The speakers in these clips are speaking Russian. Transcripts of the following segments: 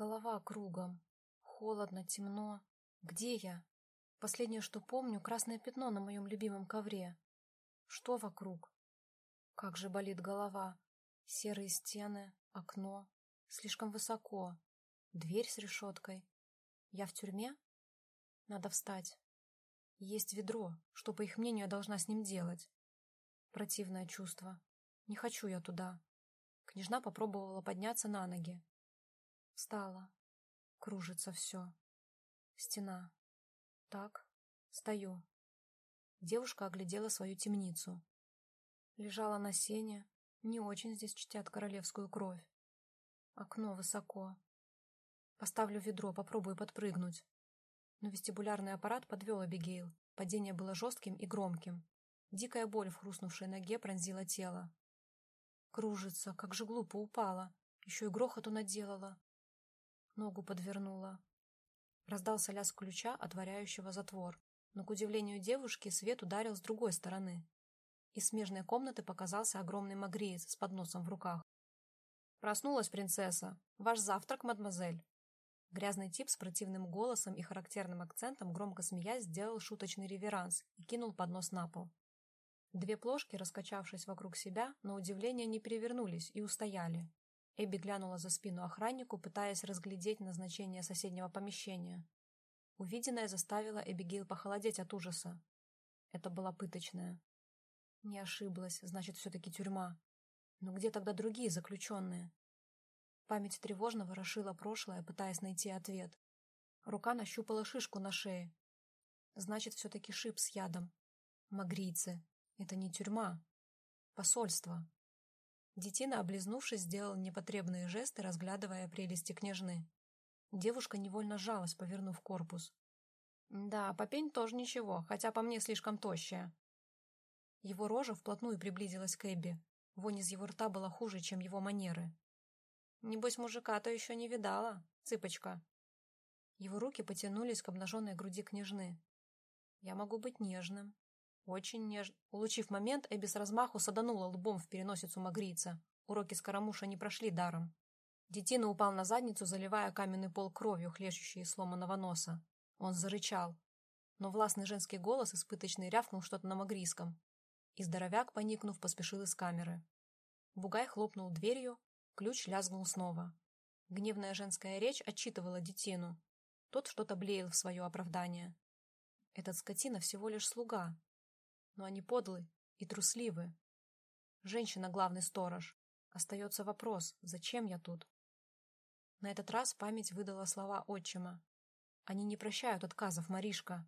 Голова кругом. Холодно, темно. Где я? Последнее, что помню, красное пятно на моем любимом ковре. Что вокруг? Как же болит голова. Серые стены, окно. Слишком высоко. Дверь с решеткой. Я в тюрьме? Надо встать. Есть ведро. Что, по их мнению, я должна с ним делать? Противное чувство. Не хочу я туда. Княжна попробовала подняться на ноги. Встала. Кружится все. Стена. Так. Стою. Девушка оглядела свою темницу. Лежала на сене. Не очень здесь чтят королевскую кровь. Окно высоко. Поставлю ведро, попробую подпрыгнуть. Но вестибулярный аппарат подвел Абигейл. Падение было жестким и громким. Дикая боль в хрустнувшей ноге пронзила тело. Кружится, как же глупо упала. Еще и грохоту наделала. Ногу подвернула. Раздался лязг ключа, отворяющего затвор. Но, к удивлению девушки, свет ударил с другой стороны. Из смежной комнаты показался огромный магриец с подносом в руках. «Проснулась принцесса! Ваш завтрак, мадемуазель!» Грязный тип с противным голосом и характерным акцентом, громко смеясь, сделал шуточный реверанс и кинул поднос на пол. Две плошки, раскачавшись вокруг себя, на удивление не перевернулись и устояли. Эбби глянула за спину охраннику, пытаясь разглядеть назначение соседнего помещения. Увиденное заставило Эбигейл похолодеть от ужаса. Это была пыточная. Не ошиблась, значит, все-таки тюрьма. Но где тогда другие заключенные? Память тревожно ворошила прошлое, пытаясь найти ответ. Рука нащупала шишку на шее. Значит, все-таки шип с ядом. Магрийцы. Это не тюрьма. Посольство. Детина, облизнувшись, сделал непотребные жесты, разглядывая прелести княжны. Девушка невольно сжалась, повернув корпус. Да, попень тоже ничего, хотя по мне слишком тощая. Его рожа вплотную приблизилась к Эбби. Вонь из его рта была хуже, чем его манеры. Небось, мужика-то еще не видала, цыпочка. Его руки потянулись к обнаженной груди княжны. Я могу быть нежным. Очень нежным. Улучив момент, Эбби с размаху саданула лбом в переносицу магрица. Уроки скоромуша не прошли даром. Детина упал на задницу, заливая каменный пол кровью, хлещущей из сломанного носа. Он зарычал. Но властный женский голос испыточный рявкнул что-то на магрийском. И здоровяк, поникнув, поспешил из камеры. Бугай хлопнул дверью, Ключ лязгнул снова. Гневная женская речь отчитывала детину. Тот что-то блеял в свое оправдание. Этот скотина всего лишь слуга. Но они подлы и трусливы. Женщина — главный сторож. Остается вопрос, зачем я тут? На этот раз память выдала слова отчима. Они не прощают отказов, Маришка.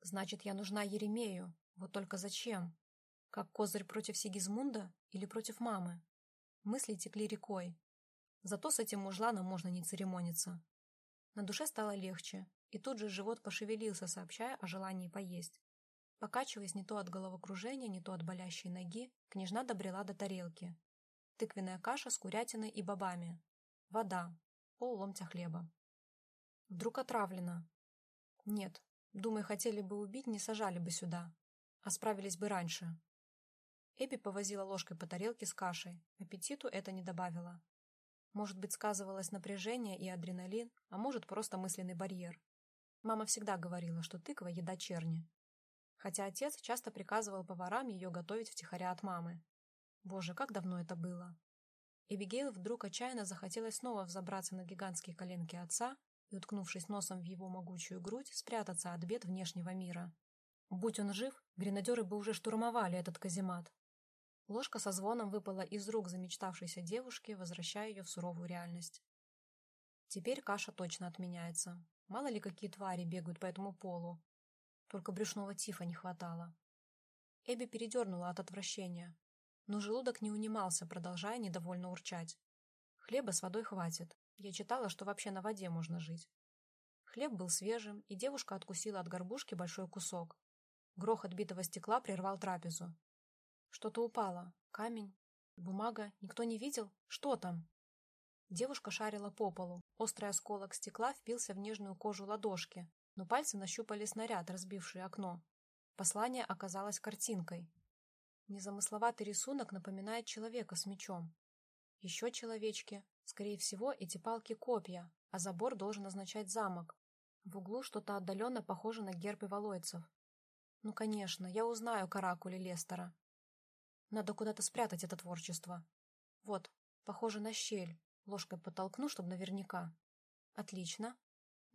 Значит, я нужна Еремею. Вот только зачем? Как козырь против Сигизмунда или против мамы? Мысли текли рекой. Зато с этим мужланом можно не церемониться. На душе стало легче, и тут же живот пошевелился, сообщая о желании поесть. Покачиваясь не то от головокружения, не то от болящей ноги, княжна добрела до тарелки. Тыквенная каша с курятиной и бобами. Вода. Пол ломтя хлеба. Вдруг отравлена. Нет, думаю, хотели бы убить, не сажали бы сюда. А справились бы раньше. Эбби повозила ложкой по тарелке с кашей. Аппетиту это не добавило. Может быть, сказывалось напряжение и адреналин, а может, просто мысленный барьер. Мама всегда говорила, что тыква – еда черни. Хотя отец часто приказывал поварам ее готовить втихаря от мамы. Боже, как давно это было. Эбигейл вдруг отчаянно захотелось снова взобраться на гигантские коленки отца и, уткнувшись носом в его могучую грудь, спрятаться от бед внешнего мира. Будь он жив, гренадеры бы уже штурмовали этот каземат, Ложка со звоном выпала из рук замечтавшейся девушки, возвращая ее в суровую реальность. Теперь каша точно отменяется. Мало ли какие твари бегают по этому полу. Только брюшного тифа не хватало. Эбби передернула от отвращения, но желудок не унимался, продолжая недовольно урчать. Хлеба с водой хватит. Я читала, что вообще на воде можно жить. Хлеб был свежим, и девушка откусила от горбушки большой кусок. Грохот битого стекла прервал трапезу. Что-то упало. Камень. Бумага. Никто не видел? Что там? Девушка шарила по полу. Острый осколок стекла впился в нежную кожу ладошки, но пальцы нащупали снаряд, разбивший окно. Послание оказалось картинкой. Незамысловатый рисунок напоминает человека с мечом. Еще человечки. Скорее всего, эти палки копья, а забор должен означать замок. В углу что-то отдаленно похоже на герб Иволойцев. Ну, конечно, я узнаю каракули Лестера. Надо куда-то спрятать это творчество. Вот, похоже на щель. Ложкой подтолкну, чтобы наверняка. Отлично.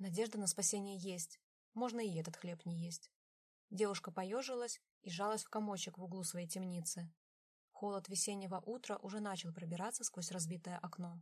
Надежда на спасение есть. Можно и этот хлеб не есть. Девушка поежилась и жалась в комочек в углу своей темницы. Холод весеннего утра уже начал пробираться сквозь разбитое окно.